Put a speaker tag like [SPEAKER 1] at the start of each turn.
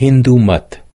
[SPEAKER 1] हिंदू मत